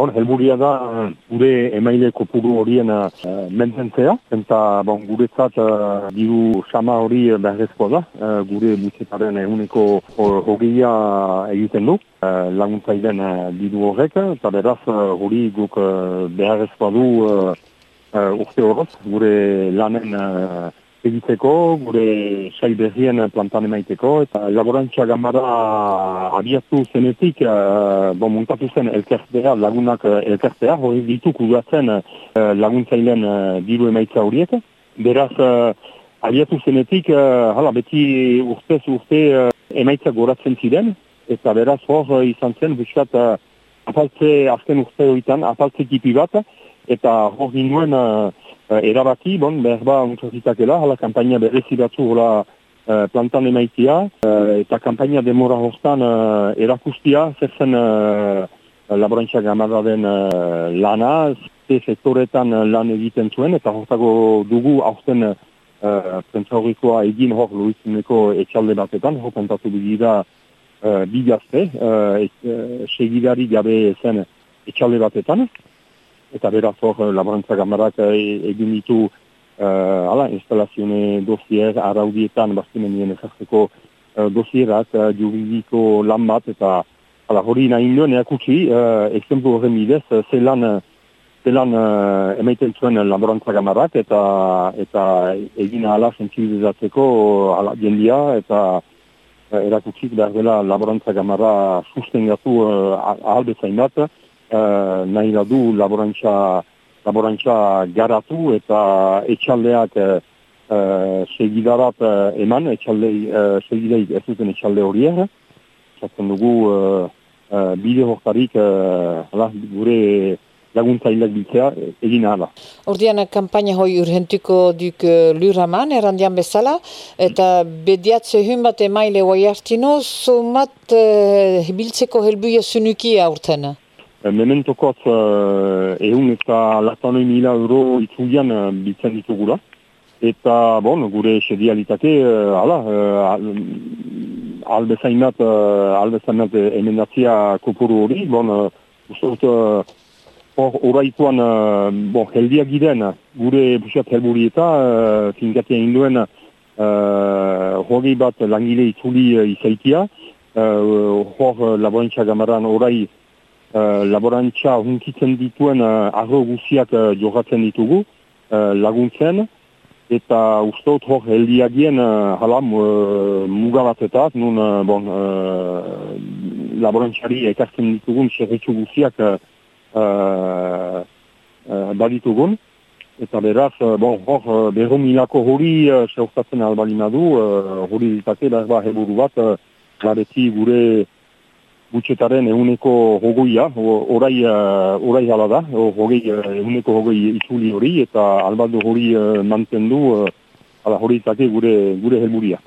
Hor, helburia da gure emaile kopuru horien uh, mententzea, eta bon, guretzat uh, diru sama hori beharrezkoa da, uh, gure butxetaren eguneko hogeia egiten du, uh, laguntzailen uh, diru horrek, eta beraz uh, guk uh, beharrezkoa du uh, uh, urte horoz, gure lanen egiteko, gure sai berrien plantan emaiteko, eta laborantza gamara abiatu zenetik, uh, bon, muntatu zen elkertea, lagunak uh, elkertea, hori ditu kudatzen uh, laguntzailen uh, diru emaitza horiek. Beraz, uh, abiatu zenetik, uh, hala, beti urtez urte uh, emaitza goratzen ziren, eta beraz hor izan zen, buskat, uh, apaltze azken urte horietan, apaltze tipi bat, eta hor ginduen uh, erabaki, bon, behar ba, untzazitakela, hala kampaina berrezi batzu hola uh, plantan emaitia, uh, eta kampaina demora hostan uh, erakustia, zer zen uh, laborantza gamada den uh, lana, ze sektoretan lan egiten zuen, eta hortago dugu aurten uh, pentsaurikoa egin hor luizineko etxalde batetan, hor pentatu bidira uh, bidazte, uh, uh, segidari gabe zen etxalde batetan, eta beraz hor eh, laborantza gamarak eh, egin ditu uh, ala, instalazione dosier araudietan bastimenien ezartzeko uh, dosierak uh, juridiko lan bat eta ala, hori nahi nuen eakutsi uh, ekzemplu horren bidez zelan zelan uh, emaiten zuen laborantza gamarak eta eta egin ala sensibilizatzeko ala jendia eta uh, erakutsik behar dela laborantza gamara sustengatu uh, ahalbezain bat uh, nahi da du laborantza, laborantza garatu eta etxaldeak uh, segidarat uh, eman, etxalde, uh, segideik ez duten etxalde horiek. Zaten dugu uh, uh, bide hortarik uh, gure laguntzaileak biltzea egin ahala. Ordian, kampaina hoi urhentuko duk uh, luraman, erandian bezala, eta bediatze hun bat emaile hoi hartino, zomat uh, biltzeko helbuia sunukia urtena? Eh, mementokot uh, ehun eta latanoi mila euro itzulian uh, bitzen ditugula. Eta, bon, gure sedialitake, uh, ala, uh, albezainat, uh, albezainat emendatzia kopuru hori, bon, uh, uste dut, hor uh, oraituan, uh, bon, heldiak giren, gure busiat helburi eta, uh, finkatea induen, uh, hori bat langile itzuli uh, izaitia, uh, hor uh, laborantza gamaran orai, uh, laborantza hunkitzen dituen uh, arro guziak uh, jogatzen ditugu uh, laguntzen. Eta ustot hor heldiagien uh, hala uh, mugabatetat nun uh, bon, uh, laborantzari ekartzen ditugun serretxu guziak uh, uh, baditugun. Eta beraz, bon, hor, berro milako hori uh, seurtatzen albalina du, uh, hori ditate, behar ba, heburu bat, uh, gure gutxetaren eguneko hogoia, orai, uh, orai hala da, hogei, uh, eguneko hogei itzuli hori, eta albaldo hori uh, mantendu, uh, hori gure, gure helburia.